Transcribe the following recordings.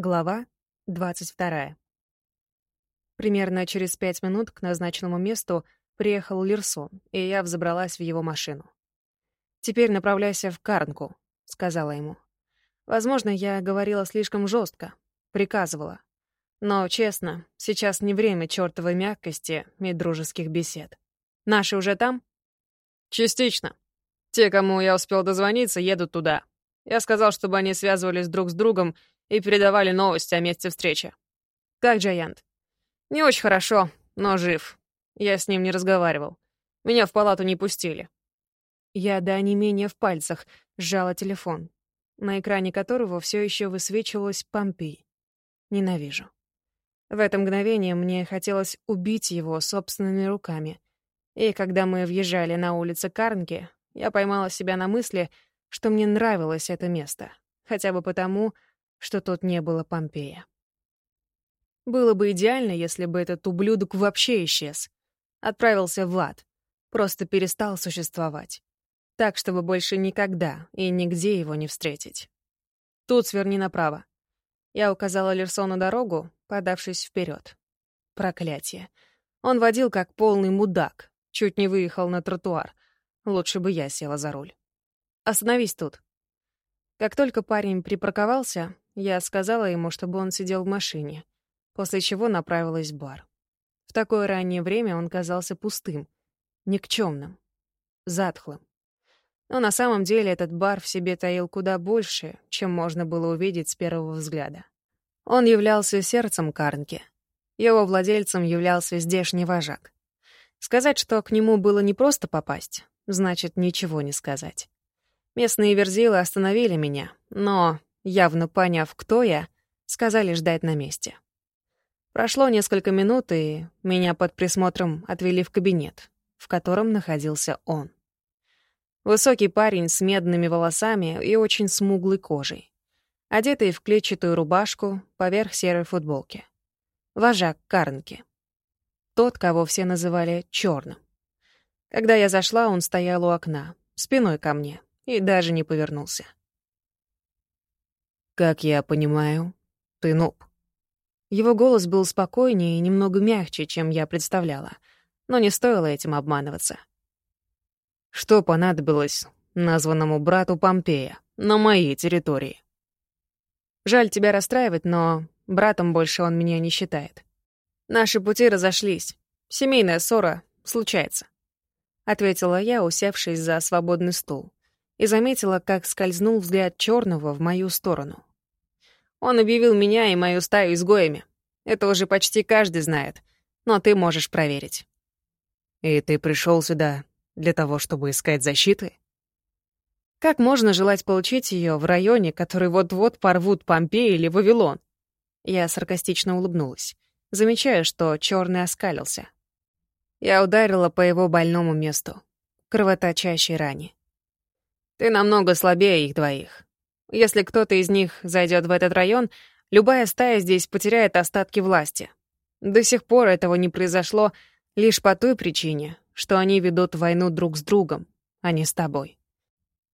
Глава 22. Примерно через пять минут к назначенному месту приехал Лерсон, и я взобралась в его машину. «Теперь направляйся в Карнку», — сказала ему. Возможно, я говорила слишком жестко, приказывала. Но, честно, сейчас не время чертовой мягкости и дружеских бесед. Наши уже там? Частично. Те, кому я успел дозвониться, едут туда. Я сказал, чтобы они связывались друг с другом и передавали новости о месте встречи. Как Джаянт? Не очень хорошо, но жив. Я с ним не разговаривал. Меня в палату не пустили. Я до онемения в пальцах сжала телефон, на экране которого все еще высвечивалась Помпей. Ненавижу. В это мгновение мне хотелось убить его собственными руками. И когда мы въезжали на улицы Карнки, я поймала себя на мысли, что мне нравилось это место. Хотя бы потому, что тут не было Помпея. Было бы идеально, если бы этот ублюдок вообще исчез. Отправился в ад. Просто перестал существовать. Так, чтобы больше никогда и нигде его не встретить. Тут сверни направо. Я указала Лерсону дорогу, подавшись вперед. Проклятие. Он водил как полный мудак. Чуть не выехал на тротуар. Лучше бы я села за руль. Остановись тут. Как только парень припарковался, я сказала ему, чтобы он сидел в машине, после чего направилась в бар. В такое раннее время он казался пустым, никчемным, затхлым. Но на самом деле этот бар в себе таил куда больше, чем можно было увидеть с первого взгляда. Он являлся сердцем Карнки. Его владельцем являлся здешний вожак. Сказать, что к нему было не просто попасть, значит ничего не сказать. Местные верзилы остановили меня, но явно поняв, кто я, сказали ждать на месте. Прошло несколько минут, и меня под присмотром отвели в кабинет, в котором находился он. Высокий парень с медными волосами и очень смуглой кожей, одетый в клетчатую рубашку поверх серой футболки. Вожак Карнки. Тот, кого все называли черным. Когда я зашла, он стоял у окна, спиной ко мне, и даже не повернулся. «Как я понимаю, ты нуб». Его голос был спокойнее и немного мягче, чем я представляла, но не стоило этим обманываться. «Что понадобилось названному брату Помпея на моей территории?» «Жаль тебя расстраивать, но братом больше он меня не считает. Наши пути разошлись. Семейная ссора случается», — ответила я, усевшись за свободный стул, и заметила, как скользнул взгляд черного в мою сторону. Он объявил меня и мою стаю изгоями. Это уже почти каждый знает, но ты можешь проверить. И ты пришел сюда для того, чтобы искать защиты? Как можно желать получить ее в районе, который вот-вот порвут Помпеи или Вавилон? Я саркастично улыбнулась, замечая, что черный оскалился. Я ударила по его больному месту, кровоточащей ране. Ты намного слабее их двоих. Если кто-то из них зайдет в этот район, любая стая здесь потеряет остатки власти. До сих пор этого не произошло лишь по той причине, что они ведут войну друг с другом, а не с тобой.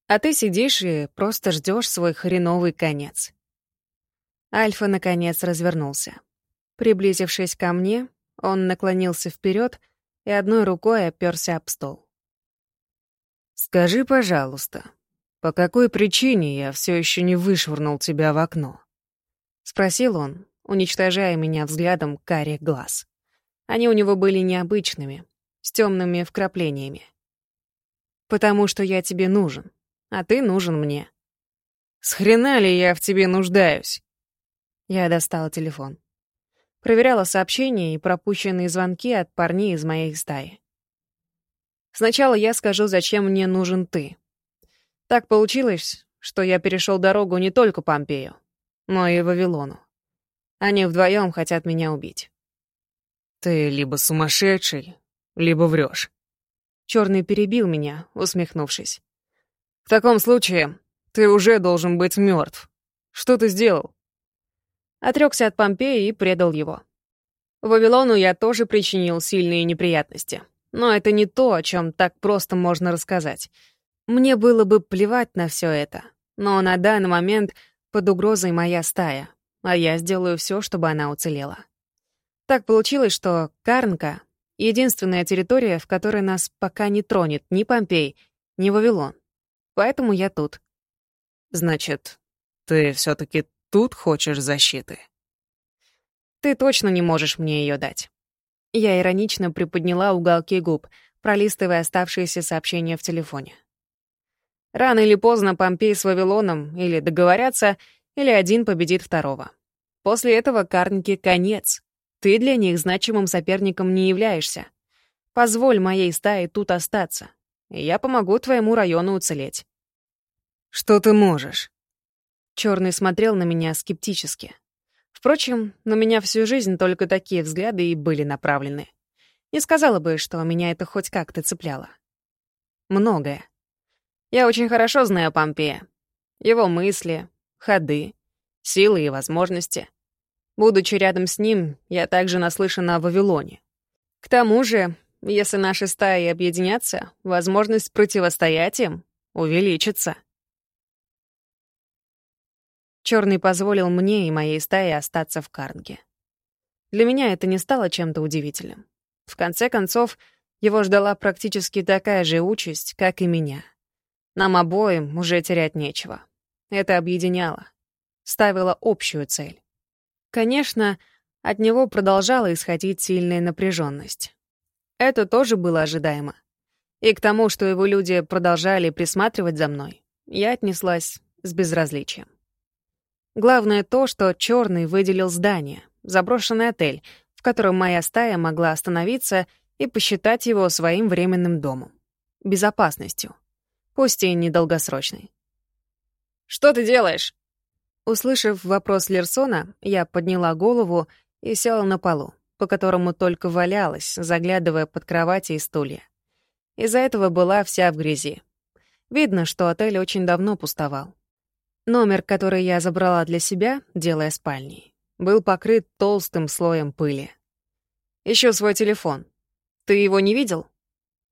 А ты сидишь и просто ждешь свой хреновый конец. Альфа, наконец, развернулся. Приблизившись ко мне, он наклонился вперед и одной рукой оперся об стол. «Скажи, пожалуйста, «По какой причине я все еще не вышвырнул тебя в окно?» — спросил он, уничтожая меня взглядом карих глаз. Они у него были необычными, с темными вкраплениями. «Потому что я тебе нужен, а ты нужен мне». «С хрена ли я в тебе нуждаюсь?» Я достала телефон. Проверяла сообщения и пропущенные звонки от парней из моей стаи. «Сначала я скажу, зачем мне нужен ты», так получилось, что я перешел дорогу не только Помпею, но и Вавилону. Они вдвоем хотят меня убить. Ты либо сумасшедший, либо врешь. Черный перебил меня, усмехнувшись. В таком случае ты уже должен быть мертв. Что ты сделал? Отрекся от Помпея и предал его. Вавилону я тоже причинил сильные неприятности. Но это не то, о чем так просто можно рассказать. Мне было бы плевать на все это, но на данный момент под угрозой моя стая, а я сделаю все, чтобы она уцелела. Так получилось, что Карнка — единственная территория, в которой нас пока не тронет ни Помпей, ни Вавилон. Поэтому я тут. Значит, ты все таки тут хочешь защиты? Ты точно не можешь мне ее дать. Я иронично приподняла уголки губ, пролистывая оставшиеся сообщения в телефоне. Рано или поздно Помпей с Вавилоном или договорятся, или один победит второго. После этого Карнке конец. Ты для них значимым соперником не являешься. Позволь моей стае тут остаться, и я помогу твоему району уцелеть. Что ты можешь? Черный смотрел на меня скептически. Впрочем, на меня всю жизнь только такие взгляды и были направлены. Не сказала бы, что меня это хоть как-то цепляло. Многое. Я очень хорошо знаю Помпея. Его мысли, ходы, силы и возможности. Будучи рядом с ним, я также наслышана о Вавилоне. К тому же, если наши стаи объединятся, возможность противостоять им увеличится. Черный позволил мне и моей стае остаться в Карнге. Для меня это не стало чем-то удивительным. В конце концов, его ждала практически такая же участь, как и меня — нам обоим уже терять нечего. Это объединяло. Ставило общую цель. Конечно, от него продолжала исходить сильная напряженность. Это тоже было ожидаемо. И к тому, что его люди продолжали присматривать за мной, я отнеслась с безразличием. Главное то, что Черный выделил здание, заброшенный отель, в котором моя стая могла остановиться и посчитать его своим временным домом. Безопасностью пусть и недолгосрочный. «Что ты делаешь?» Услышав вопрос Лерсона, я подняла голову и села на полу, по которому только валялась, заглядывая под кровати и стулья. Из-за этого была вся в грязи. Видно, что отель очень давно пустовал. Номер, который я забрала для себя, делая спальней, был покрыт толстым слоем пыли. Ищу свой телефон. Ты его не видел?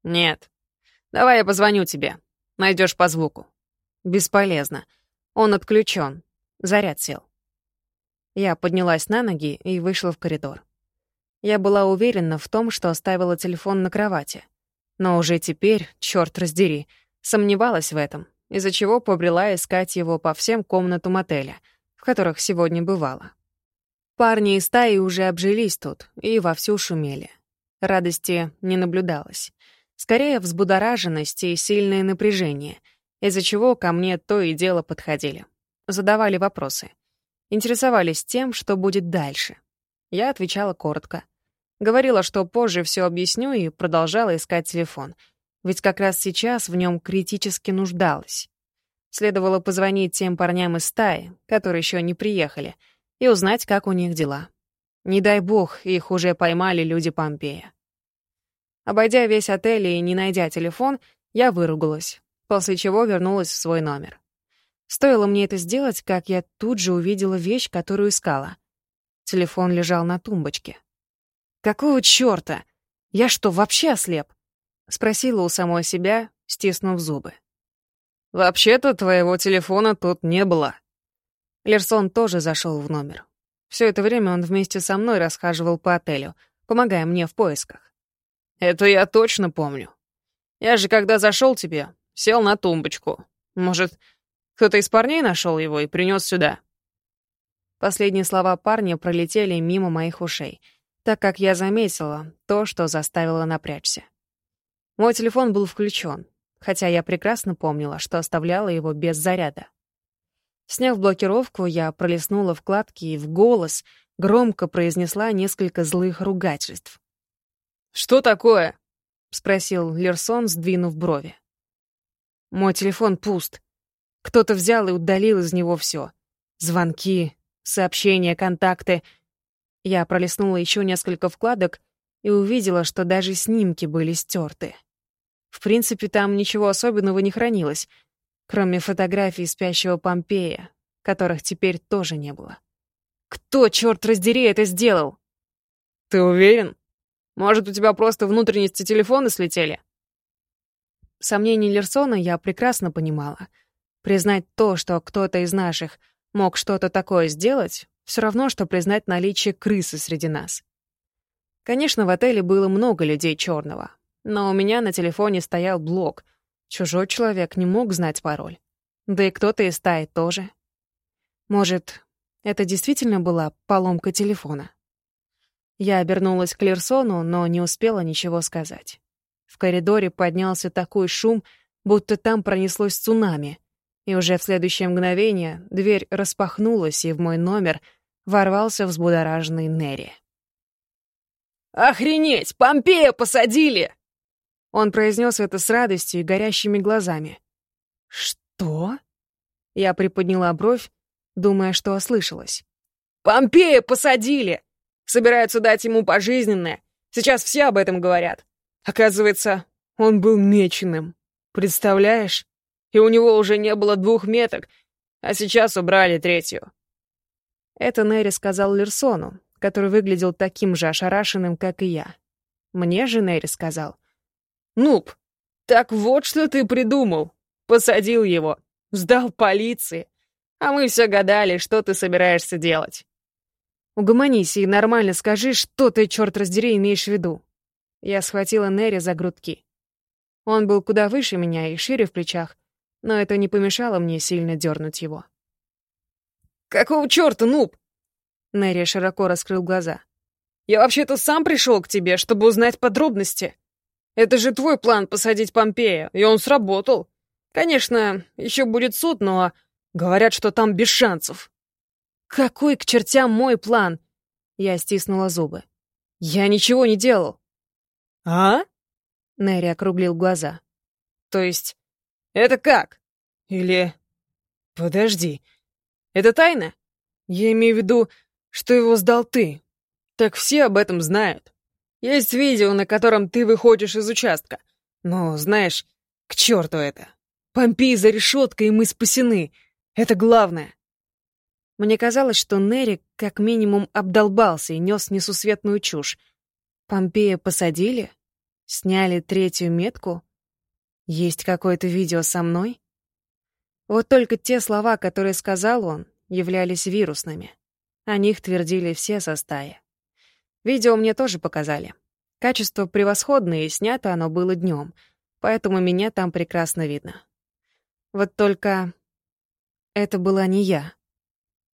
Нет. Давай я позвоню тебе. Найдешь по звуку. Бесполезно. Он отключен. Заряд сел. Я поднялась на ноги и вышла в коридор. Я была уверена в том, что оставила телефон на кровати. Но уже теперь, черт раздери, сомневалась в этом, из-за чего побрела искать его по всем комнатам отеля, в которых сегодня бывала. Парни из стаи уже обжились тут и вовсю шумели. Радости не наблюдалось. Скорее, взбудораженность и сильное напряжение, из-за чего ко мне то и дело подходили. Задавали вопросы. Интересовались тем, что будет дальше. Я отвечала коротко. Говорила, что позже все объясню, и продолжала искать телефон. Ведь как раз сейчас в нем критически нуждалась. Следовало позвонить тем парням из стаи, которые еще не приехали, и узнать, как у них дела. Не дай бог, их уже поймали люди Помпея. Обойдя весь отель и не найдя телефон, я выругалась, после чего вернулась в свой номер. Стоило мне это сделать, как я тут же увидела вещь, которую искала. Телефон лежал на тумбочке. «Какого чёрта? Я что, вообще ослеп?» — спросила у самой себя, стиснув зубы. «Вообще-то твоего телефона тут не было». Лерсон тоже зашел в номер. Все это время он вместе со мной расхаживал по отелю, помогая мне в поисках. Это я точно помню. Я же, когда зашел тебе, сел на тумбочку. Может, кто-то из парней нашел его и принес сюда?» Последние слова парня пролетели мимо моих ушей, так как я заметила то, что заставило напрячься. Мой телефон был включен, хотя я прекрасно помнила, что оставляла его без заряда. Сняв блокировку, я пролистнула вкладки и в голос громко произнесла несколько злых ругательств. «Что такое?» — спросил Лерсон, сдвинув брови. «Мой телефон пуст. Кто-то взял и удалил из него все. Звонки, сообщения, контакты. Я пролистнула еще несколько вкладок и увидела, что даже снимки были стерты. В принципе, там ничего особенного не хранилось, кроме фотографий спящего Помпея, которых теперь тоже не было. Кто, черт раздери, это сделал? «Ты уверен?» Может, у тебя просто внутренности телефона слетели?» Сомнения Лерсона я прекрасно понимала. Признать то, что кто-то из наших мог что-то такое сделать, Все равно, что признать наличие крысы среди нас. Конечно, в отеле было много людей черного, но у меня на телефоне стоял блок. Чужой человек не мог знать пароль. Да и кто-то из стаи тоже. Может, это действительно была поломка телефона? Я обернулась к Лерсону, но не успела ничего сказать. В коридоре поднялся такой шум, будто там пронеслось цунами. И уже в следующее мгновение дверь распахнулась, и в мой номер ворвался взбудораженный Нерри. «Охренеть! Помпея посадили!» Он произнес это с радостью и горящими глазами. «Что?» Я приподняла бровь, думая, что ослышалась. «Помпея посадили! Собираются дать ему пожизненное. Сейчас все об этом говорят. Оказывается, он был меченым. Представляешь? И у него уже не было двух меток, а сейчас убрали третью». Это Нэри сказал Лерсону, который выглядел таким же ошарашенным, как и я. Мне же Нэри сказал. «Нуб, так вот что ты придумал. Посадил его, сдал полиции. А мы все гадали, что ты собираешься делать». «Угомонись и нормально скажи, что ты, черт раздери, имеешь в виду». Я схватила Нэри за грудки. Он был куда выше меня и шире в плечах, но это не помешало мне сильно дернуть его. «Какого черта, нуб?» Нэри широко раскрыл глаза. «Я вообще-то сам пришел к тебе, чтобы узнать подробности. Это же твой план посадить Помпея, и он сработал. Конечно, еще будет суд, но говорят, что там без шансов». «Какой к чертям мой план?» Я стиснула зубы. «Я ничего не делал». «А?» Нэри округлил глаза. «То есть, это как? Или... Подожди, это тайна? Я имею в виду, что его сдал ты. Так все об этом знают. Есть видео, на котором ты выходишь из участка. Но, знаешь, к черту это. Помпей за решеткой, и мы спасены. Это главное. Мне казалось, что Нерри как минимум обдолбался и нес несусветную чушь. Помпея посадили? Сняли третью метку? Есть какое-то видео со мной? Вот только те слова, которые сказал он, являлись вирусными. О них твердили все со стаи. Видео мне тоже показали. Качество превосходное, и снято оно было днем, поэтому меня там прекрасно видно. Вот только это была не я.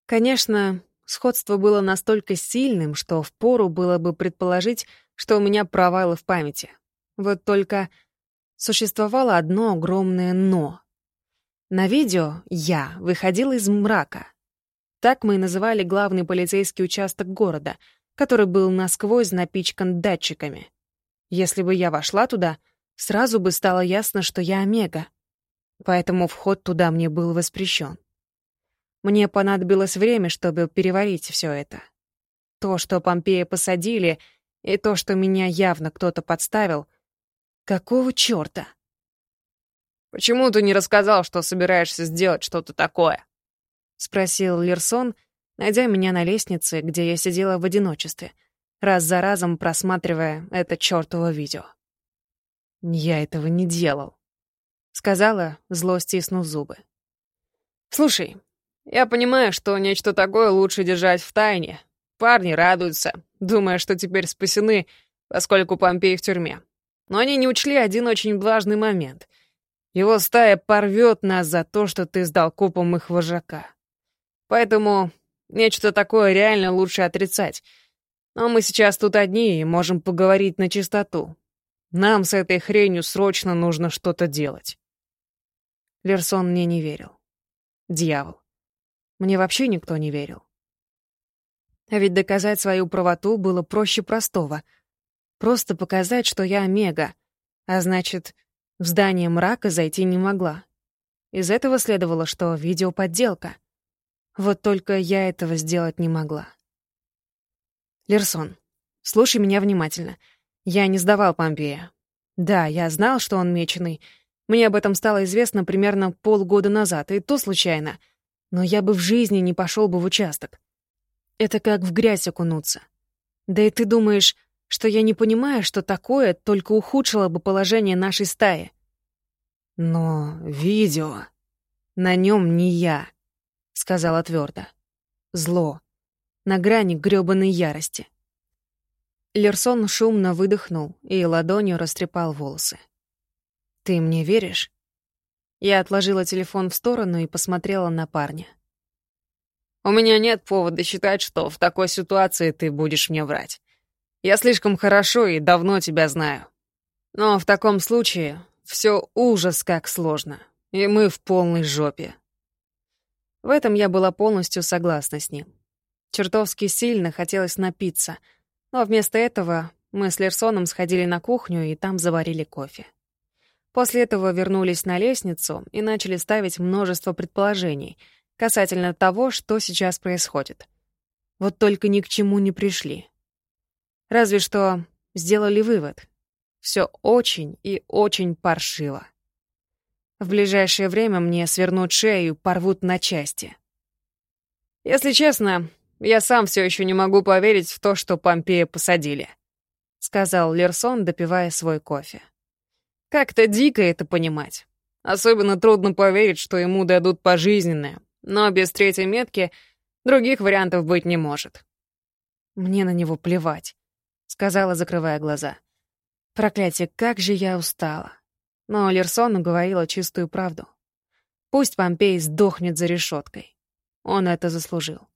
Конечно, сходство было настолько сильным, что впору было бы предположить, что у меня провалы в памяти. Вот только существовало одно огромное «но». На видео я выходила из мрака. Так мы и называли главный полицейский участок города, который был насквозь напичкан датчиками. Если бы я вошла туда, сразу бы стало ясно, что я Омега. Поэтому вход туда мне был воспрещен. Мне понадобилось время, чтобы переварить все это. То, что Помпея посадили, и то, что меня явно кто-то подставил — Какого чёрта? «Почему ты не рассказал, что собираешься сделать что-то такое?» — спросил Лерсон, найдя меня на лестнице, где я сидела в одиночестве, раз за разом просматривая это чёртово видео. «Я этого не делал», — сказала, зло стиснув зубы. «Слушай, я понимаю, что нечто такое лучше держать в тайне. Парни радуются, думая, что теперь спасены, поскольку Помпей в тюрьме. Но они не учли один очень важный момент. Его стая порвет нас за то, что ты сдал копам их вожака. Поэтому нечто такое реально лучше отрицать. Но мы сейчас тут одни и можем поговорить на чистоту. Нам с этой хренью срочно нужно что-то делать. Лерсон мне не верил. Дьявол. Мне вообще никто не верил. А ведь доказать свою правоту было проще простого — Просто показать, что я Омега. А значит, в здание мрака зайти не могла. Из этого следовало, что видео подделка. Вот только я этого сделать не могла. Лерсон, слушай меня внимательно. Я не сдавал Помпея. Да, я знал, что он меченый. Мне об этом стало известно примерно полгода назад, и то случайно. Но я бы в жизни не пошел бы в участок. Это как в грязь окунуться. Да и ты думаешь, что я не понимаю, что такое только ухудшило бы положение нашей стаи. Но видео... На нем не я, сказала твердо. Зло. на грани грёбаной ярости. Лерсон шумно выдохнул и ладонью растрепал волосы. «Ты мне веришь?» Я отложила телефон в сторону и посмотрела на парня. «У меня нет повода считать, что в такой ситуации ты будешь мне врать. Я слишком хорошо и давно тебя знаю. Но в таком случае все ужас как сложно, и мы в полной жопе». В этом я была полностью согласна с ним. Чертовски сильно хотелось напиться, но вместо этого мы с Лерсоном сходили на кухню и там заварили кофе. После этого вернулись на лестницу и начали ставить множество предположений касательно того, что сейчас происходит. Вот только ни к чему не пришли. Разве что сделали вывод. Все очень и очень паршиво. В ближайшее время мне свернут шею порвут на части. Если честно, я сам все еще не могу поверить в то, что Помпея посадили, сказал Лерсон, допивая свой кофе. Как-то дико это понимать. Особенно трудно поверить, что ему дадут пожизненное, но без третьей метки других вариантов быть не может. Мне на него плевать, сказала, закрывая глаза. Проклятие, как же я устала. Но Лерсону говорила чистую правду. Пусть Помпей сдохнет за решеткой. Он это заслужил.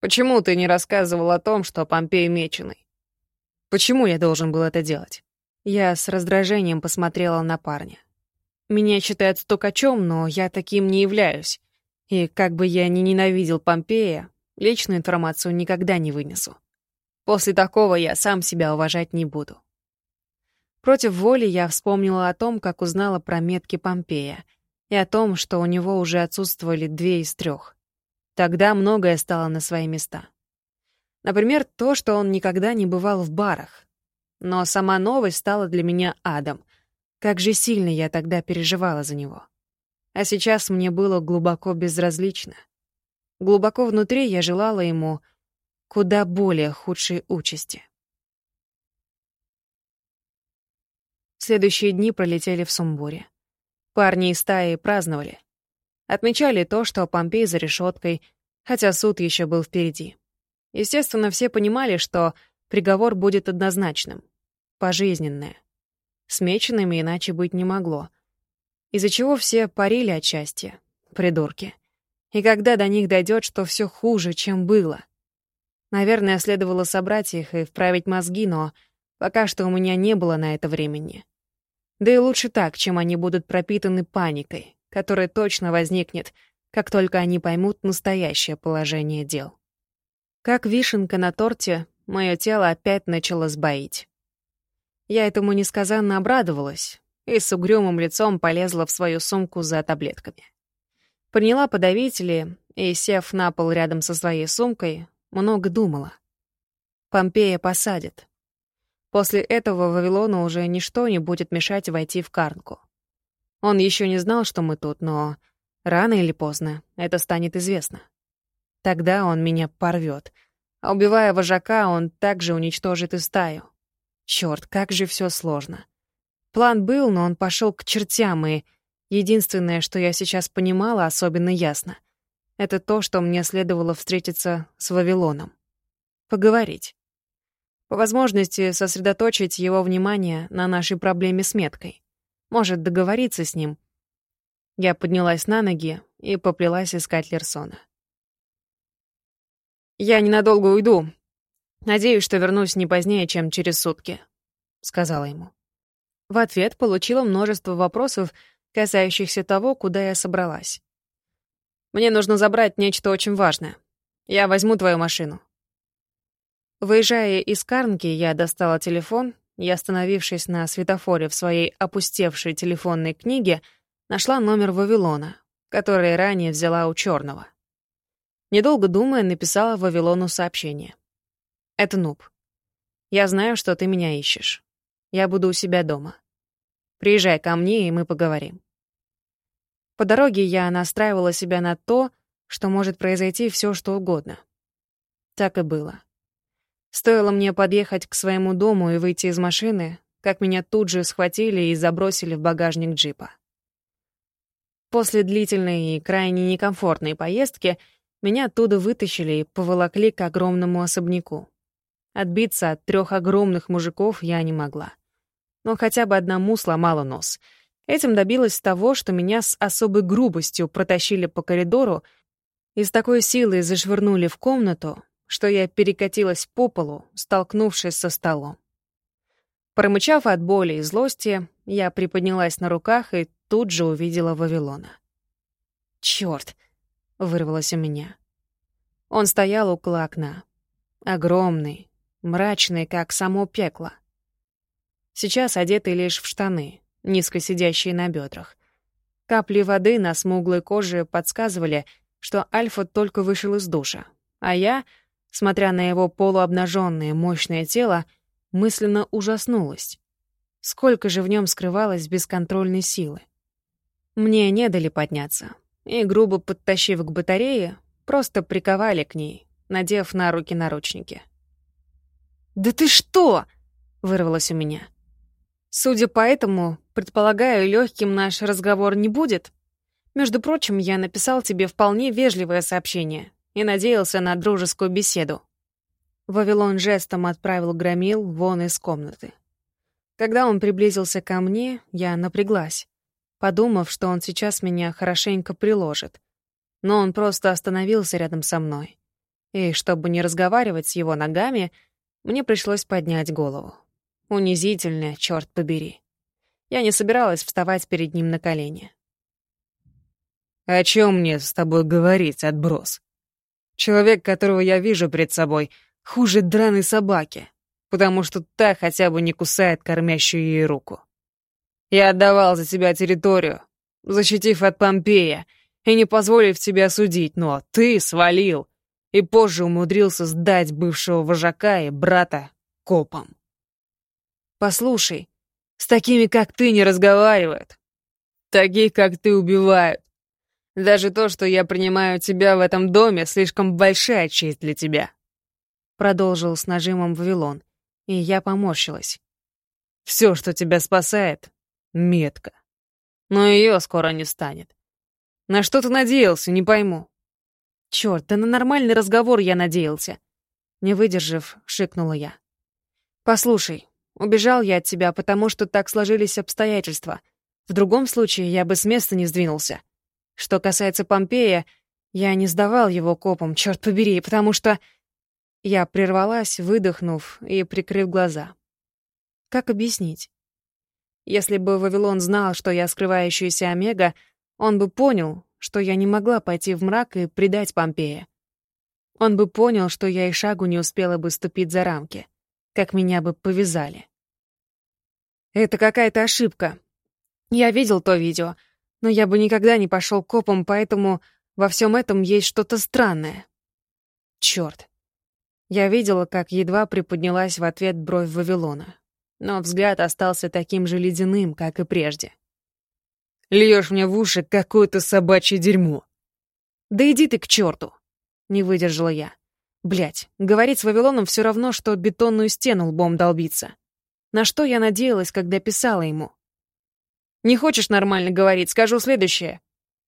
Почему ты не рассказывал о том, что Помпей меченый? Почему я должен был это делать? Я с раздражением посмотрела на парня. Меня считают стукачом, но я таким не являюсь. И как бы я ни ненавидел Помпея, личную информацию никогда не вынесу. После такого я сам себя уважать не буду. Против воли я вспомнила о том, как узнала про метки Помпея, и о том, что у него уже отсутствовали две из трех. Тогда многое стало на свои места. Например, то, что он никогда не бывал в барах, но сама новость стала для меня адом. Как же сильно я тогда переживала за него. А сейчас мне было глубоко безразлично. Глубоко внутри я желала ему куда более худшей участи. Следующие дни пролетели в сумбуре. Парни из стаи праздновали. Отмечали то, что Помпей за решеткой, хотя суд еще был впереди. Естественно, все понимали, что приговор будет однозначным пожизненное. С меченными иначе быть не могло. Из-за чего все парили от счастья. Придурки. И когда до них дойдет, что все хуже, чем было. Наверное, следовало собрать их и вправить мозги, но пока что у меня не было на это времени. Да и лучше так, чем они будут пропитаны паникой, которая точно возникнет, как только они поймут настоящее положение дел. Как вишенка на торте, мое тело опять начало сбоить. Я этому несказанно обрадовалась и с угрюмым лицом полезла в свою сумку за таблетками. Приняла подавители и, сев на пол рядом со своей сумкой, много думала. Помпея посадят. После этого Вавилону уже ничто не будет мешать войти в Карнку. Он еще не знал, что мы тут, но рано или поздно это станет известно. Тогда он меня порвет, а убивая вожака, он также уничтожит и стаю. Черт, как же все сложно. План был, но он пошел к чертям, и единственное, что я сейчас понимала особенно ясно, это то, что мне следовало встретиться с Вавилоном. Поговорить. По возможности сосредоточить его внимание на нашей проблеме с меткой. Может, договориться с ним. Я поднялась на ноги и поплелась искать Лерсона. «Я ненадолго уйду», Надеюсь, что вернусь не позднее, чем через сутки», — сказала ему. В ответ получила множество вопросов, касающихся того, куда я собралась. «Мне нужно забрать нечто очень важное. Я возьму твою машину». Выезжая из Карнки, я достала телефон и, остановившись на светофоре в своей опустевшей телефонной книге, нашла номер Вавилона, который ранее взяла у черного. Недолго думая, написала Вавилону сообщение. Это Нуб. Я знаю, что ты меня ищешь. Я буду у себя дома. Приезжай ко мне, и мы поговорим. По дороге я настраивала себя на то, что может произойти все, что угодно. Так и было. Стоило мне подъехать к своему дому и выйти из машины, как меня тут же схватили и забросили в багажник джипа. После длительной и крайне некомфортной поездки Меня оттуда вытащили и поволокли к огромному особняку. Отбиться от трех огромных мужиков я не могла. Но хотя бы одному сломала нос. Этим добилась того, что меня с особой грубостью протащили по коридору и с такой силой зашвырнули в комнату, что я перекатилась по полу, столкнувшись со столом. Промычав от боли и злости, я приподнялась на руках и тут же увидела Вавилона. «Чёрт!» — вырвалось у меня. Он стоял около окна. Огромный, мрачный, как само пекло. Сейчас одетый лишь в штаны, низко сидящие на бедрах. Капли воды на смуглой коже подсказывали, что Альфа только вышел из душа, а я, смотря на его полуобнаженное мощное тело, мысленно ужаснулась. Сколько же в нем скрывалось бесконтрольной силы. Мне не дали подняться, и, грубо подтащив к батарее, просто приковали к ней, надев на руки наручники. «Да ты что?» — вырвалось у меня. Судя по этому, предполагаю, легким наш разговор не будет. Между прочим, я написал тебе вполне вежливое сообщение и надеялся на дружескую беседу. Вавилон жестом отправил громил вон из комнаты. Когда он приблизился ко мне, я напряглась, подумав, что он сейчас меня хорошенько приложит. Но он просто остановился рядом со мной. И чтобы не разговаривать с его ногами, мне пришлось поднять голову. Унизительно, черт побери. Я не собиралась вставать перед ним на колени. «О чем мне с тобой говорить, отброс? Человек, которого я вижу перед собой, хуже драной собаки, потому что та хотя бы не кусает кормящую ей руку. Я отдавал за тебя территорию, защитив от Помпея, и не позволив тебя судить, но ты свалил и позже умудрился сдать бывшего вожака и брата копам. Послушай, с такими, как ты, не разговаривают. Таких, как ты, убивают. Даже то, что я принимаю тебя в этом доме, слишком большая честь для тебя. Продолжил с нажимом Вавилон, и я поморщилась. Все, что тебя спасает — метка. Но ее скоро не станет. На что ты надеялся, не пойму. Черт, да на нормальный разговор я надеялся. Не выдержав, шикнула я. Послушай, Убежал я от тебя, потому что так сложились обстоятельства. В другом случае я бы с места не сдвинулся. Что касается Помпея, я не сдавал его копам, черт побери, потому что... Я прервалась, выдохнув и прикрыв глаза. Как объяснить? Если бы Вавилон знал, что я скрывающаяся Омега, он бы понял, что я не могла пойти в мрак и предать Помпея. Он бы понял, что я и шагу не успела бы ступить за рамки как меня бы повязали. Это какая-то ошибка. Я видел то видео, но я бы никогда не пошел копом, поэтому во всем этом есть что-то странное. Черт. Я видела, как едва приподнялась в ответ бровь Вавилона, но взгляд остался таким же ледяным, как и прежде. Льешь мне в уши какое-то собачье дерьмо. Да иди ты к черту! Не выдержала я. Блять, говорить с Вавилоном все равно, что бетонную стену лбом долбиться. На что я надеялась, когда писала ему? Не хочешь нормально говорить, скажу следующее.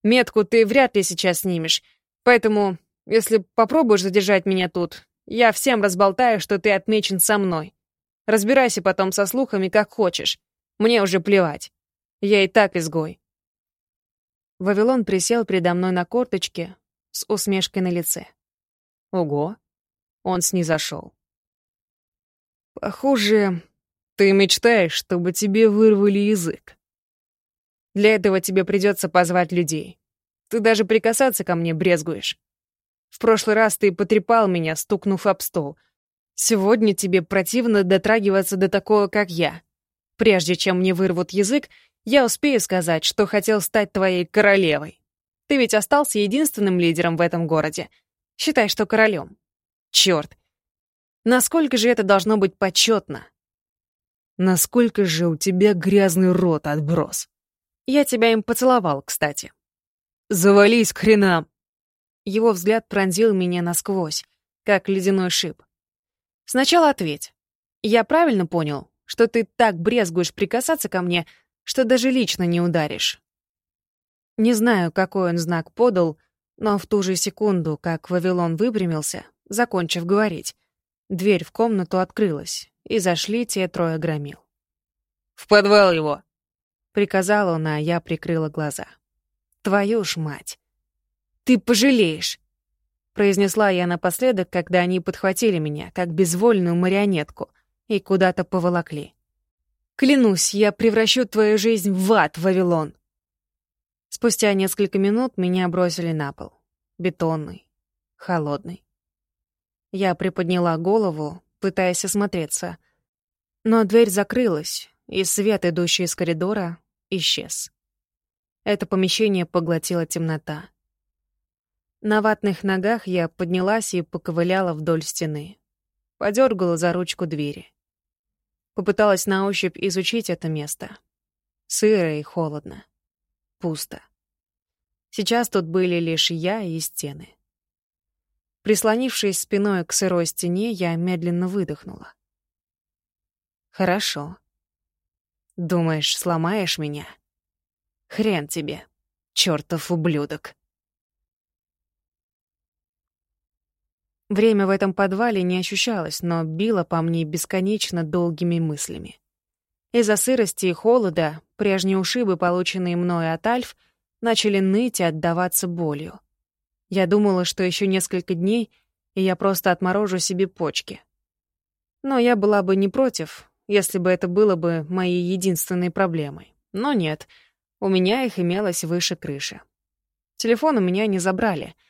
Метку ты вряд ли сейчас снимешь, поэтому, если попробуешь задержать меня тут, я всем разболтаю, что ты отмечен со мной. Разбирайся потом со слухами, как хочешь. Мне уже плевать. Я и так изгой. Вавилон присел передо мной на корточке с усмешкой на лице. Ого, он снизошел. «Похоже, ты мечтаешь, чтобы тебе вырвали язык. Для этого тебе придется позвать людей. Ты даже прикасаться ко мне брезгуешь. В прошлый раз ты потрепал меня, стукнув об стол. Сегодня тебе противно дотрагиваться до такого, как я. Прежде чем мне вырвут язык, я успею сказать, что хотел стать твоей королевой. Ты ведь остался единственным лидером в этом городе. Считай, что королем. Черт! Насколько же это должно быть почетно? Насколько же у тебя грязный рот, отброс? Я тебя им поцеловал, кстати. Завались к хренам! Его взгляд пронзил меня насквозь, как ледяной шип. Сначала ответь. Я правильно понял, что ты так брезгуешь прикасаться ко мне, что даже лично не ударишь? Не знаю, какой он знак подал, Но в ту же секунду, как Вавилон выпрямился, закончив говорить, дверь в комнату открылась, и зашли те трое громил. «В подвал его!» — приказал он, а я прикрыла глаза. «Твою ж мать! Ты пожалеешь!» произнесла я напоследок, когда они подхватили меня, как безвольную марионетку, и куда-то поволокли. «Клянусь, я превращу твою жизнь в ад, Вавилон!» Спустя несколько минут меня бросили на пол. Бетонный, холодный. Я приподняла голову, пытаясь осмотреться. Но дверь закрылась, и свет, идущий из коридора, исчез. Это помещение поглотила темнота. На ватных ногах я поднялась и поковыляла вдоль стены. Подергала за ручку двери. Попыталась на ощупь изучить это место. Сыро и холодно. Пусто. Сейчас тут были лишь я и стены. Прислонившись спиной к сырой стене, я медленно выдохнула. «Хорошо. Думаешь, сломаешь меня? Хрен тебе, чертов ублюдок!» Время в этом подвале не ощущалось, но било по мне бесконечно долгими мыслями. Из-за сырости и холода прежние ушибы, полученные мной от Альф, начали ныть и отдаваться болью. Я думала, что еще несколько дней, и я просто отморожу себе почки. Но я была бы не против, если бы это было бы моей единственной проблемой. Но нет, у меня их имелось выше крыши. Телефон у меня не забрали —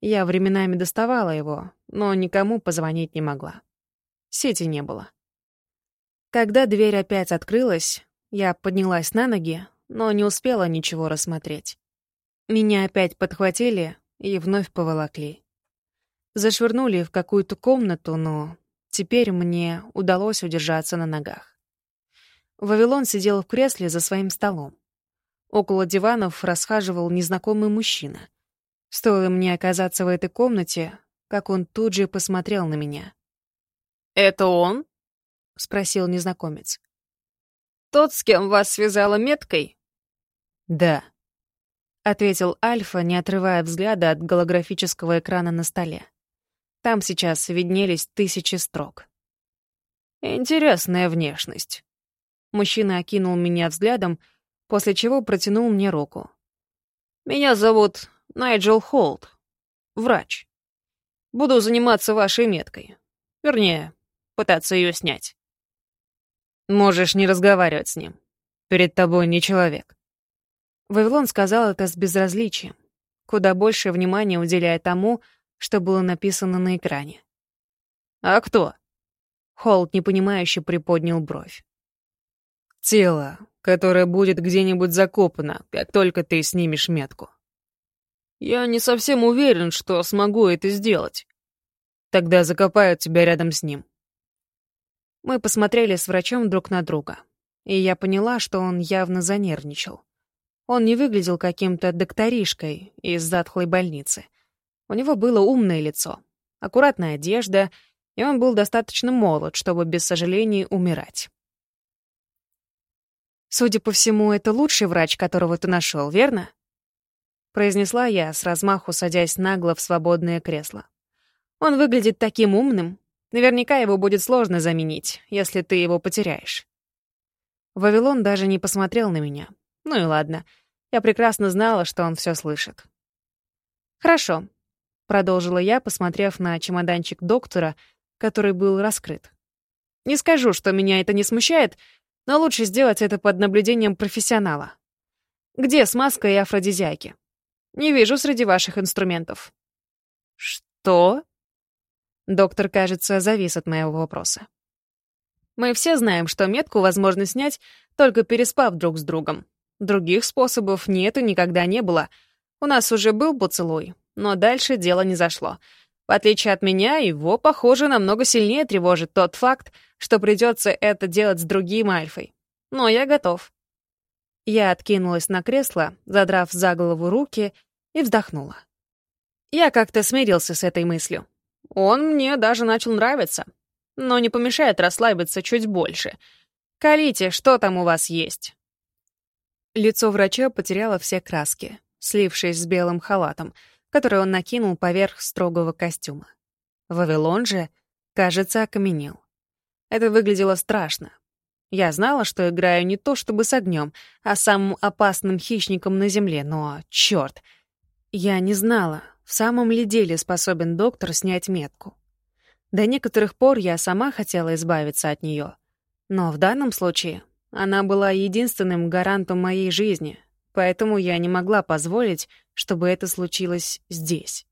я временами доставала его, но никому позвонить не могла. Сети не было. Когда дверь опять открылась, я поднялась на ноги, но не успела ничего рассмотреть. Меня опять подхватили и вновь поволокли. Зашвырнули в какую-то комнату, но теперь мне удалось удержаться на ногах. Вавилон сидел в кресле за своим столом. Около диванов расхаживал незнакомый мужчина — Стоило мне оказаться в этой комнате, как он тут же посмотрел на меня. «Это он?» — спросил незнакомец. «Тот, с кем вас связала меткой?» «Да», — ответил Альфа, не отрывая взгляда от голографического экрана на столе. Там сейчас виднелись тысячи строк. «Интересная внешность». Мужчина окинул меня взглядом, после чего протянул мне руку. «Меня зовут Найджел Холт. Врач. Буду заниматься вашей меткой. Вернее, пытаться ее снять. Можешь не разговаривать с ним. Перед тобой не человек. Вавилон сказал это с безразличием, куда больше внимания уделяя тому, что было написано на экране. «А кто?» Холт непонимающе приподнял бровь. «Тело, которое будет где-нибудь закопано, как только ты снимешь метку». Я не совсем уверен, что смогу это сделать. Тогда закопают тебя рядом с ним. Мы посмотрели с врачом друг на друга, и я поняла, что он явно занервничал. Он не выглядел каким-то докторишкой из затхлой больницы. У него было умное лицо, аккуратная одежда, и он был достаточно молод, чтобы без сожалений умирать. Судя по всему, это лучший врач, которого ты нашел, верно? произнесла я, с размаху садясь нагло в свободное кресло. Он выглядит таким умным. Наверняка его будет сложно заменить, если ты его потеряешь. Вавилон даже не посмотрел на меня. Ну и ладно. Я прекрасно знала, что он все слышит. «Хорошо», — продолжила я, посмотрев на чемоданчик доктора, который был раскрыт. «Не скажу, что меня это не смущает, но лучше сделать это под наблюдением профессионала. Где смазка и афродизиаки? Не вижу среди ваших инструментов». «Что?» Доктор, кажется, завис от моего вопроса. Мы все знаем, что метку возможно снять, только переспав друг с другом. Других способов нет и никогда не было. У нас уже был поцелуй, но дальше дело не зашло. В отличие от меня, его, похоже, намного сильнее тревожит тот факт, что придется это делать с другим Альфой. Но я готов. Я откинулась на кресло, задрав за голову руки, и вздохнула. Я как-то смирился с этой мыслью. Он мне даже начал нравиться. Но не помешает расслабиться чуть больше. «Колите, что там у вас есть?» Лицо врача потеряло все краски, слившись с белым халатом, который он накинул поверх строгого костюма. Вавилон же, кажется, окаменел. Это выглядело страшно. Я знала, что играю не то чтобы с огнем, а самым опасным хищником на Земле, но, черт, я не знала, в самом ли деле способен доктор снять метку. До некоторых пор я сама хотела избавиться от нее, но в данном случае она была единственным гарантом моей жизни, поэтому я не могла позволить, чтобы это случилось здесь.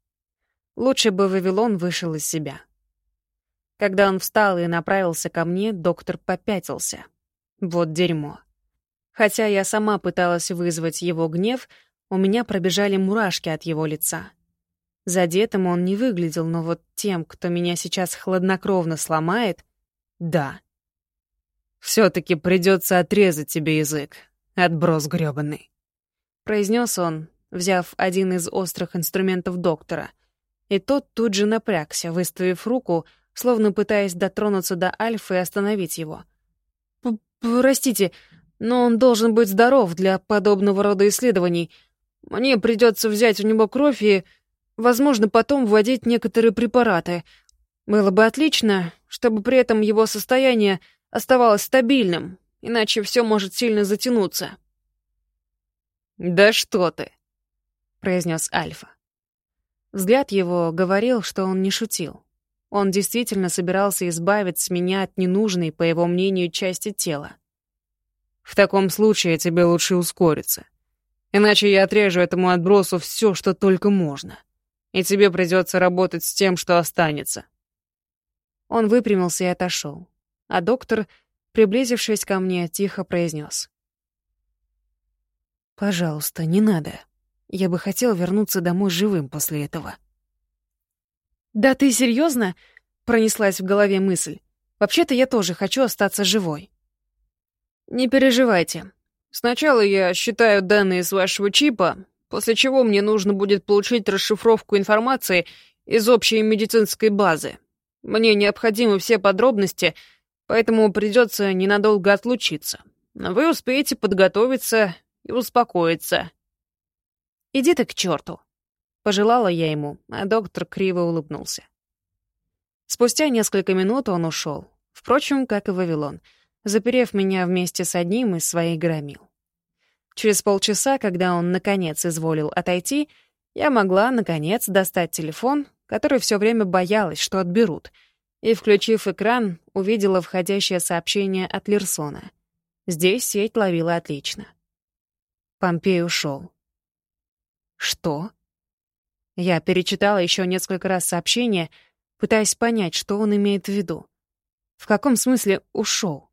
Лучше бы Вавилон вышел из себя. Когда он встал и направился ко мне, доктор попятился. Вот дерьмо. Хотя я сама пыталась вызвать его гнев, у меня пробежали мурашки от его лица. Задетым он не выглядел, но вот тем, кто меня сейчас хладнокровно сломает, да. «Все-таки придется отрезать тебе язык, отброс грёбаный», — произнес он, взяв один из острых инструментов доктора. И тот тут же напрягся, выставив руку, словно пытаясь дотронуться до Альфа и остановить его. «Простите, но он должен быть здоров для подобного рода исследований. Мне придется взять у него кровь и, возможно, потом вводить некоторые препараты. Было бы отлично, чтобы при этом его состояние оставалось стабильным, иначе все может сильно затянуться». «Да что ты!» — произнес Альфа. Взгляд его говорил, что он не шутил. Он действительно собирался избавить с меня от ненужной, по его мнению, части тела. В таком случае тебе лучше ускориться. Иначе я отрежу этому отбросу все, что только можно. И тебе придется работать с тем, что останется. Он выпрямился и отошел. А доктор, приблизившись ко мне, тихо произнес: «Пожалуйста, не надо. Я бы хотел вернуться домой живым после этого». «Да ты серьезно? пронеслась в голове мысль. «Вообще-то я тоже хочу остаться живой». «Не переживайте. Сначала я считаю данные с вашего чипа, после чего мне нужно будет получить расшифровку информации из общей медицинской базы. Мне необходимы все подробности, поэтому придется ненадолго отлучиться. Но вы успеете подготовиться и успокоиться». «Иди ты к черту», Пожелала я ему, а доктор криво улыбнулся. Спустя несколько минут он ушел. Впрочем, как и Вавилон, заперев меня вместе с одним из своих громил. Через полчаса, когда он, наконец, изволил отойти, я могла, наконец, достать телефон, который все время боялась, что отберут, и, включив экран, увидела входящее сообщение от Лерсона. Здесь сеть ловила отлично. Помпей ушел. Что? Я перечитала еще несколько раз сообщение, пытаясь понять, что он имеет в виду. В каком смысле ушел?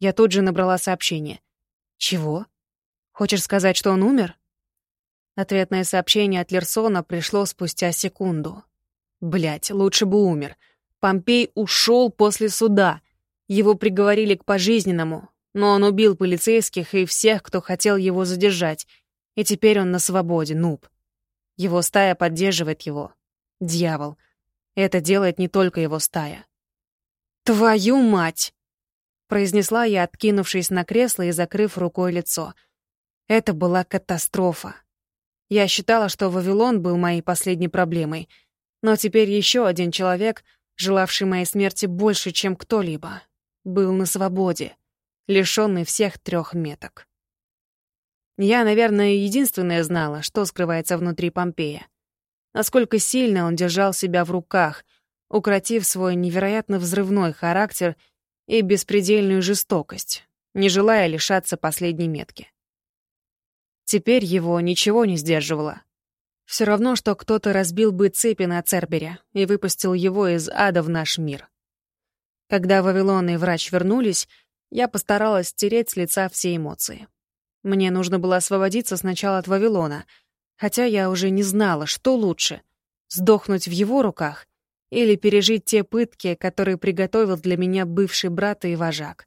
Я тут же набрала сообщение. «Чего? Хочешь сказать, что он умер?» Ответное сообщение от Лерсона пришло спустя секунду. Блять, лучше бы умер. Помпей ушел после суда. Его приговорили к пожизненному, но он убил полицейских и всех, кто хотел его задержать. И теперь он на свободе, нуб. Его стая поддерживает его. Дьявол. Это делает не только его стая. «Твою мать!» — произнесла я, откинувшись на кресло и закрыв рукой лицо. Это была катастрофа. Я считала, что Вавилон был моей последней проблемой, но теперь еще один человек, желавший моей смерти больше, чем кто-либо, был на свободе, лишенный всех трех меток. Я, наверное, единственная знала, что скрывается внутри Помпея. Насколько сильно он держал себя в руках, укротив свой невероятно взрывной характер и беспредельную жестокость, не желая лишаться последней метки. Теперь его ничего не сдерживало. Все равно, что кто-то разбил бы цепи на Цербере и выпустил его из ада в наш мир. Когда Вавилон и врач вернулись, я постаралась стереть с лица все эмоции. Мне нужно было освободиться сначала от Вавилона, хотя я уже не знала, что лучше — сдохнуть в его руках или пережить те пытки, которые приготовил для меня бывший брат и вожак.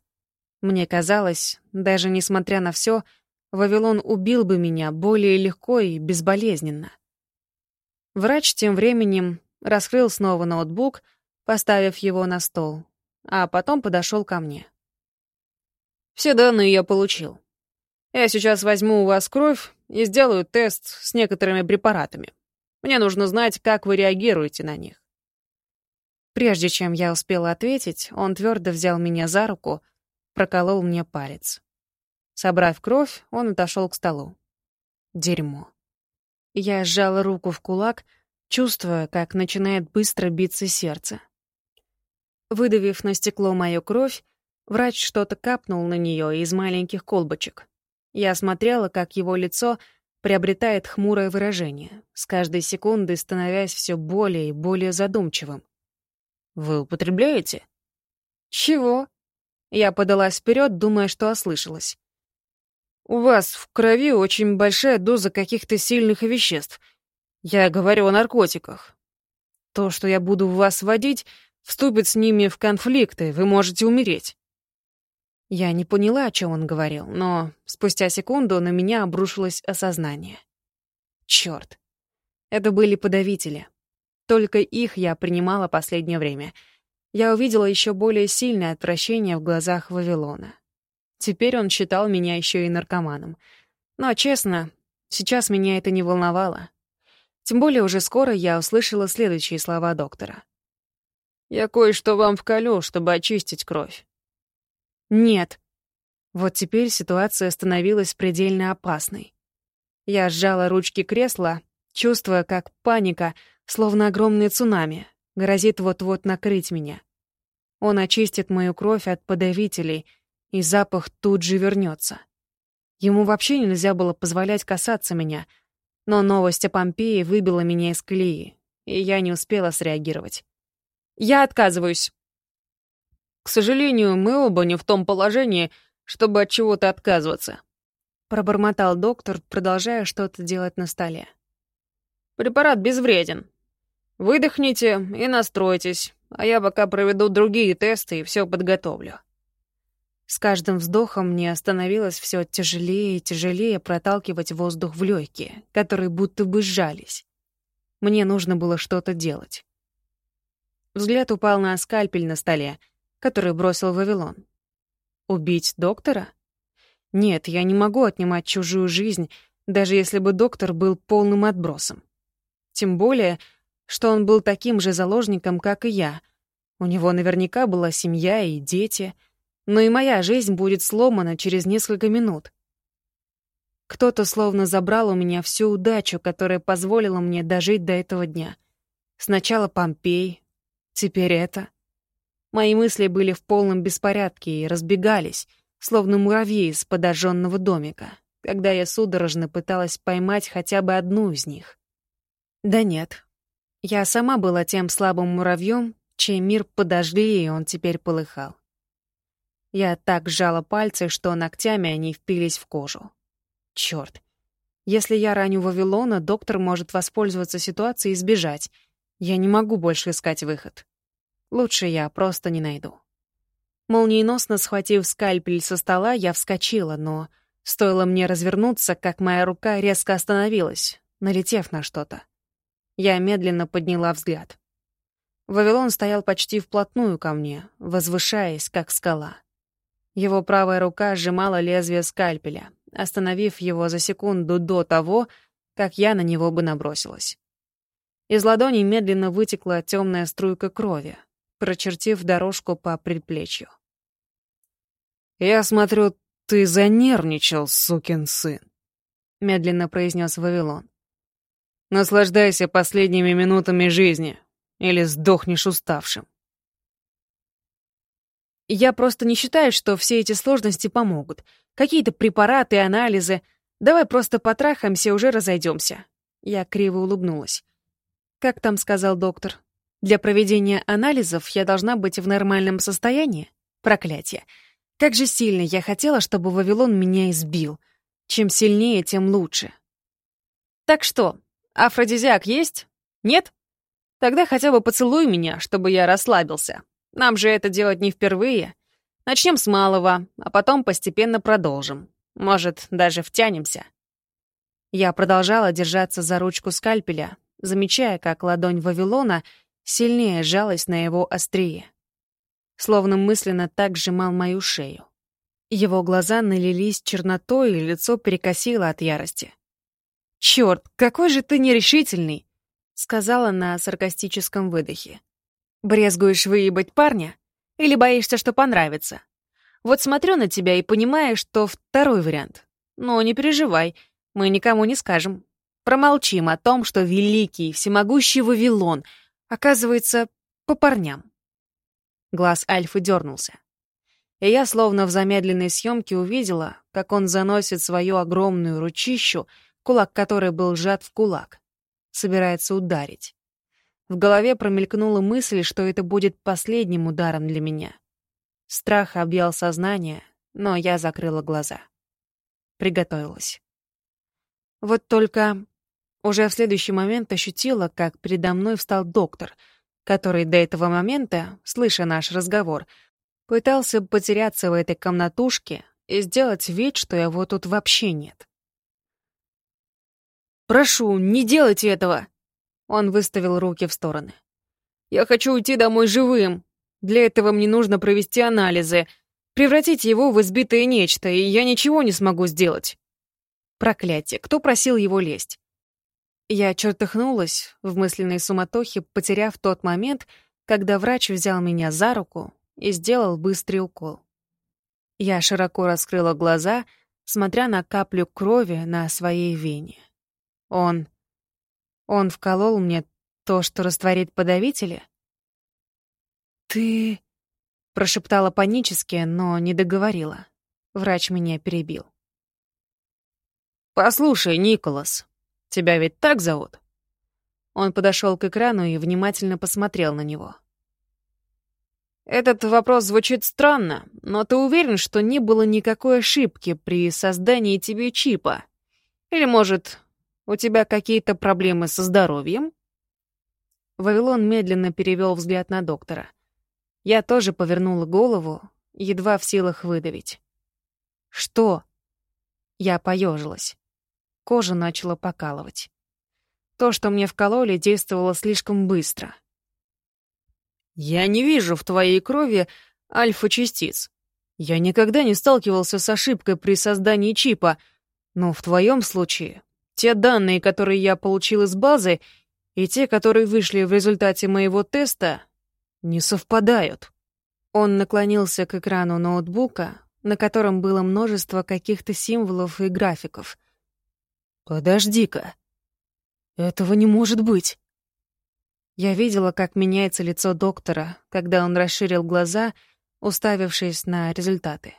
Мне казалось, даже несмотря на все, Вавилон убил бы меня более легко и безболезненно. Врач тем временем раскрыл снова ноутбук, поставив его на стол, а потом подошел ко мне. «Все данные я получил. Я сейчас возьму у вас кровь и сделаю тест с некоторыми препаратами. Мне нужно знать, как вы реагируете на них. Прежде чем я успела ответить, он твердо взял меня за руку, проколол мне палец. Собрав кровь, он отошел к столу. Дерьмо. Я сжала руку в кулак, чувствуя, как начинает быстро биться сердце. Выдавив на стекло мою кровь, врач что-то капнул на нее из маленьких колбочек. Я смотрела, как его лицо приобретает хмурое выражение, с каждой секундой становясь все более и более задумчивым. «Вы употребляете?» «Чего?» Я подалась вперед, думая, что ослышалась. «У вас в крови очень большая доза каких-то сильных веществ. Я говорю о наркотиках. То, что я буду в вас вводить, вступит с ними в конфликты, вы можете умереть». Я не поняла, о чем он говорил, но спустя секунду на меня обрушилось осознание. Черт. Это были подавители. Только их я принимала последнее время. Я увидела еще более сильное отвращение в глазах Вавилона. Теперь он считал меня еще и наркоманом. Но, честно, сейчас меня это не волновало. Тем более уже скоро я услышала следующие слова доктора. «Я кое-что вам вколю, чтобы очистить кровь». «Нет». Вот теперь ситуация становилась предельно опасной. Я сжала ручки кресла, чувствуя, как паника словно огромное цунами, грозит вот-вот накрыть меня. Он очистит мою кровь от подавителей, и запах тут же вернется. Ему вообще нельзя было позволять касаться меня, но новость о Помпеи выбила меня из колеи, и я не успела среагировать. «Я отказываюсь». «К сожалению, мы оба не в том положении, чтобы от чего-то отказываться», — пробормотал доктор, продолжая что-то делать на столе. «Препарат безвреден, Выдохните и настройтесь, а я пока проведу другие тесты и все подготовлю. С каждым вздохом мне становилось все тяжелее и тяжелее проталкивать воздух в легкие, которые будто бы сжались. Мне нужно было что-то делать. Взгляд упал на скальпель на столе, который бросил Вавилон. Убить доктора? Нет, я не могу отнимать чужую жизнь, даже если бы доктор был полным отбросом. Тем более, что он был таким же заложником, как и я. У него наверняка была семья и дети, но и моя жизнь будет сломана через несколько минут. Кто-то словно забрал у меня всю удачу, которая позволила мне дожить до этого дня. Сначала Помпей, теперь это. Мои мысли были в полном беспорядке и разбегались, словно муравьи из подожженного домика, когда я судорожно пыталась поймать хотя бы одну из них. Да нет, я сама была тем слабым муравьем, чей мир подожгли, и он теперь полыхал. Я так сжала пальцы, что ногтями они впились в кожу. Чёрт. Если я раню Вавилона, доктор может воспользоваться ситуацией и сбежать. Я не могу больше искать выход. Лучше я просто не найду. Молниеносно схватив скальпель со стола, я вскочила, но стоило мне развернуться, как моя рука резко остановилась, налетев на что-то. Я медленно подняла взгляд. Вавилон стоял почти вплотную ко мне, возвышаясь, как скала. Его правая рука сжимала лезвие скальпеля, остановив его за секунду до того, как я на него бы набросилась. Из ладони медленно вытекла темная струйка крови, прочертив дорожку по предплечью. «Я смотрю, ты занервничал, сукин сын», — медленно произнес Вавилон. Наслаждайся последними минутами жизни, или сдохнешь уставшим. Я просто не считаю, что все эти сложности помогут. Какие-то препараты, анализы. Давай просто потрахаемся и уже разойдемся. Я криво улыбнулась. Как там сказал доктор? Для проведения анализов я должна быть в нормальном состоянии? Проклятие. Как же сильно я хотела, чтобы Вавилон меня избил. Чем сильнее, тем лучше. Так что, Афродизиак есть? Нет? Тогда хотя бы поцелуй меня, чтобы я расслабился. Нам же это делать не впервые. Начнем с малого, а потом постепенно продолжим. Может, даже втянемся. Я продолжала держаться за ручку скальпеля, замечая, как ладонь Вавилона сильнее сжалась на его острие. Словно мысленно так сжимал мою шею. Его глаза налились чернотой, и лицо перекосило от ярости. «Черт, какой же ты нерешительный!» сказала на саркастическом выдохе. «Брезгуешь выебать парня? Или боишься, что понравится? Вот смотрю на тебя и понимаю, что второй вариант. Но не переживай, мы никому не скажем. Промолчим о том, что великий, всемогущий Вавилон оказывается по парням. Глаз Альфы дернулся. И я, словно в замедленной съемке, увидела, как он заносит свою огромную ручищу, кулак которой был сжат в кулак. Собирается ударить. В голове промелькнула мысль, что это будет последним ударом для меня. Страх объял сознание, но я закрыла глаза. Приготовилась. Вот только уже в следующий момент ощутила, как передо мной встал доктор, который до этого момента, слыша наш разговор, пытался потеряться в этой комнатушке и сделать вид, что его тут вообще нет. «Прошу, не делайте этого!» Он выставил руки в стороны. «Я хочу уйти домой живым. Для этого мне нужно провести анализы, превратить его в избитое нечто, и я ничего не смогу сделать». Проклятие, кто просил его лезть? Я чертыхнулась в мысленной суматохе, потеряв тот момент, когда врач взял меня за руку и сделал быстрый укол. Я широко раскрыла глаза, смотря на каплю крови на своей вене. Он... Он вколол мне то, что растворит подавители? «Ты...» — прошептала панически, но не договорила. Врач меня перебил. «Послушай, Николас, тебя ведь так зовут?» Он подошел к экрану и внимательно посмотрел на него. «Этот вопрос звучит странно, но ты уверен, что не было никакой ошибки при создании тебе чипа? Или, может, у тебя какие-то проблемы со здоровьем?» Вавилон медленно перевел взгляд на доктора. Я тоже повернула голову, едва в силах выдавить. «Что?» Я поежилась. Кожа начала покалывать. То, что мне вкололи, действовало слишком быстро. «Я не вижу в твоей крови альфа-частиц. Я никогда не сталкивался с ошибкой при создании чипа, но в твоем случае те данные, которые я получил из базы, и те, которые вышли в результате моего теста, не совпадают». Он наклонился к экрану ноутбука, на котором было множество каких-то символов и графиков. «Подожди-ка. Этого не может быть». Я видела, как меняется лицо доктора, когда он расширил глаза, уставившись на результаты.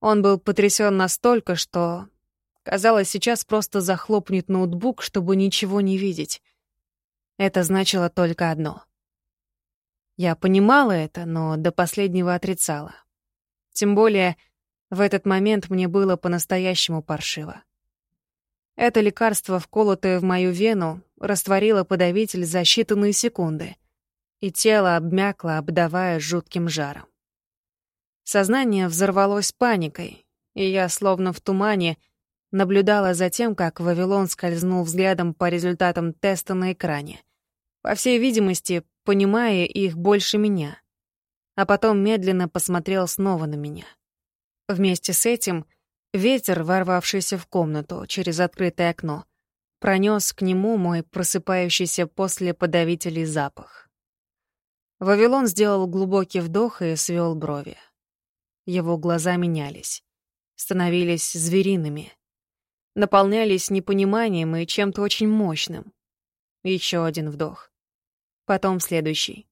Он был потрясен настолько, что, казалось, сейчас просто захлопнет ноутбук, чтобы ничего не видеть. Это значило только одно. Я понимала это, но до последнего отрицала. Тем более, в этот момент мне было по-настоящему паршиво. Это лекарство, вколотое в мою вену, растворило подавитель за считанные секунды, и тело обмякло, обдавая жутким жаром. Сознание взорвалось паникой, и я, словно в тумане, наблюдала за тем, как Вавилон скользнул взглядом по результатам теста на экране. По всей видимости, понимая их больше меня. А потом медленно посмотрел снова на меня. Вместе с этим — Ветер, ворвавшийся в комнату через открытое окно, пронес к нему мой просыпающийся после подавителей запах. Вавилон сделал глубокий вдох и свел брови. Его глаза менялись, становились звериными, наполнялись непониманием и чем-то очень мощным. Еще один вдох. Потом следующий.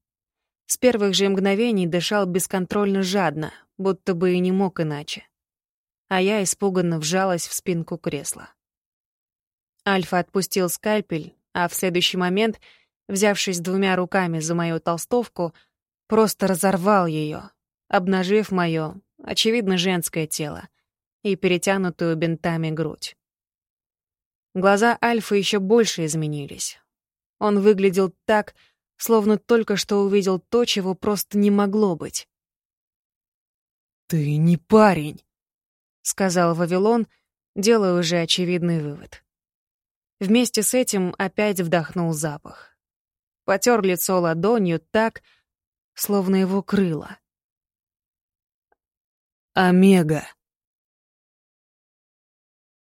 С первых же мгновений дышал бесконтрольно жадно, будто бы и не мог иначе а я испуганно вжалась в спинку кресла. Альфа отпустил скальпель, а в следующий момент, взявшись двумя руками за мою толстовку, просто разорвал ее, обнажив мое, очевидно, женское тело и перетянутую бинтами грудь. Глаза Альфа еще больше изменились. Он выглядел так, словно только что увидел то, чего просто не могло быть. «Ты не парень!» — сказал Вавилон, делая уже очевидный вывод. Вместе с этим опять вдохнул запах. Потер лицо ладонью так, словно его крыло. «Омега»,